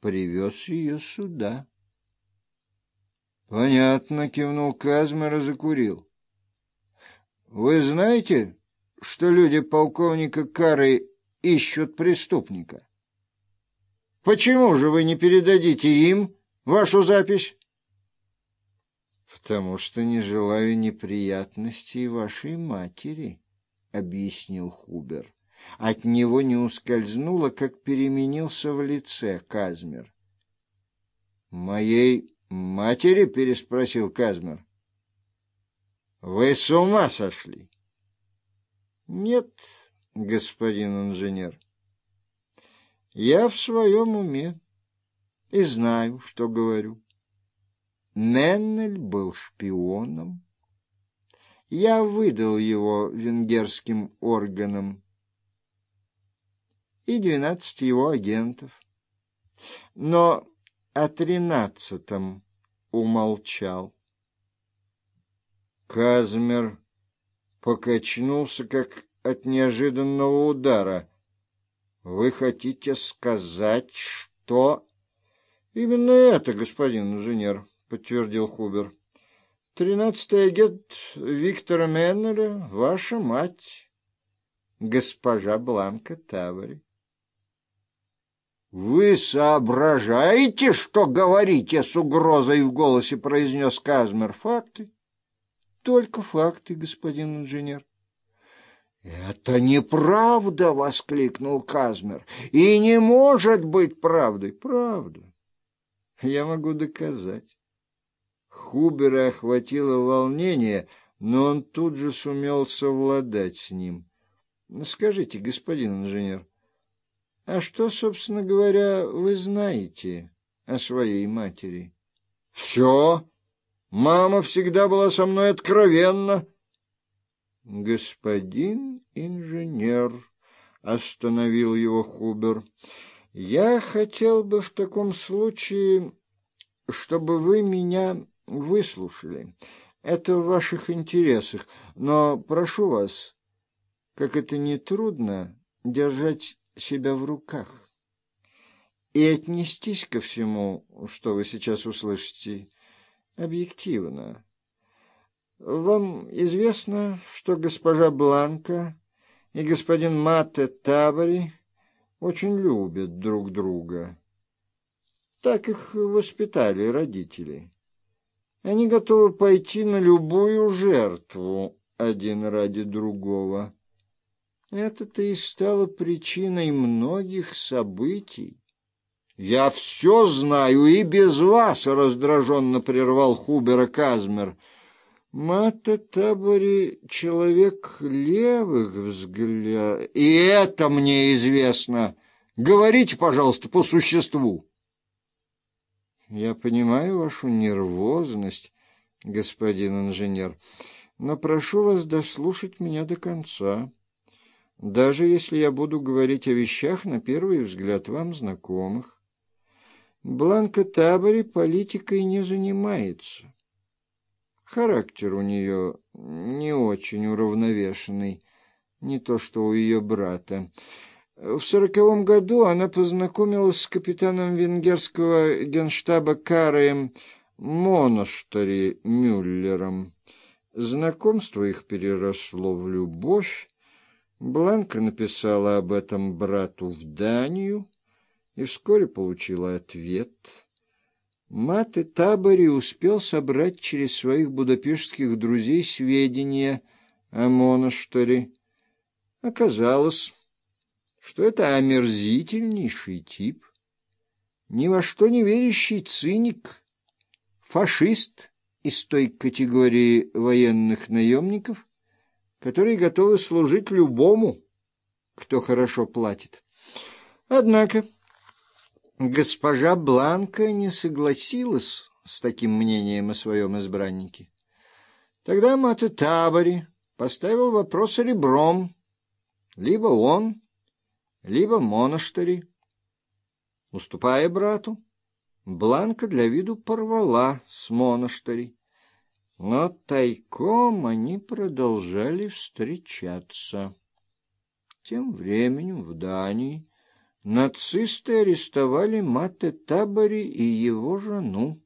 привез ее сюда. — Понятно, — кивнул Казмер и закурил. — Вы знаете, что люди полковника Кары ищут преступника? Почему же вы не передадите им вашу запись? Потому что не желаю неприятностей вашей матери, объяснил Хубер. От него не ускользнуло, как переменился в лице Казмер. Моей матери, переспросил Казмер. Вы с ума сошли? Нет, господин инженер. Я в своем уме и знаю, что говорю. Меннель был шпионом. Я выдал его венгерским органам и двенадцать его агентов. Но о тринадцатом умолчал. Казмер покачнулся, как от неожиданного удара. Вы хотите сказать, что... Именно это, господин инженер, подтвердил Хубер. Тринадцатый агент Виктора Меннера, ваша мать, госпожа Бланка Тавари. «Вы соображаете, что говорите?» — с угрозой в голосе произнес Казмер. «Факты. Только факты, господин инженер. «Это неправда!» — воскликнул Казмер. «И не может быть правдой!» «Правда! Я могу доказать!» Хубера охватило волнение, но он тут же сумел совладать с ним. «Скажите, господин инженер, а что, собственно говоря, вы знаете о своей матери?» «Все! Мама всегда была со мной откровенна!» «Господин инженер», — остановил его Хубер, — «я хотел бы в таком случае, чтобы вы меня выслушали. Это в ваших интересах, но прошу вас, как это не трудно, держать себя в руках и отнестись ко всему, что вы сейчас услышите, объективно». Вам известно, что госпожа Бланка и господин Матте Табори очень любят друг друга. Так их воспитали родители. Они готовы пойти на любую жертву один ради другого. Это-то и стало причиной многих событий. «Я все знаю и без вас!» — раздраженно прервал Хубера Казмер — Мата Табори — человек левых взглядов. И это мне известно. Говорите, пожалуйста, по существу. Я понимаю вашу нервозность, господин инженер, но прошу вас дослушать меня до конца. Даже если я буду говорить о вещах, на первый взгляд, вам знакомых. Бланка Табори политикой не занимается. Характер у нее не очень уравновешенный, не то что у ее брата. В сороковом году она познакомилась с капитаном венгерского генштаба Караем Моноштари Мюллером. Знакомство их переросло в любовь. Бланка написала об этом брату в Данию и вскоре получила ответ — Маты Табори успел собрать через своих будапештских друзей сведения о монастыре. Оказалось, что это омерзительнейший тип, ни во что не верящий циник, фашист из той категории военных наемников, которые готовы служить любому, кто хорошо платит. Однако... Госпожа Бланка не согласилась с таким мнением о своем избраннике. Тогда Маты Табори поставил вопрос ребром. Либо он, либо монастыри. Уступая брату, Бланка для виду порвала с монастыри. Но тайком они продолжали встречаться. Тем временем в Дании нацисты арестовали Мате Табори и его жену.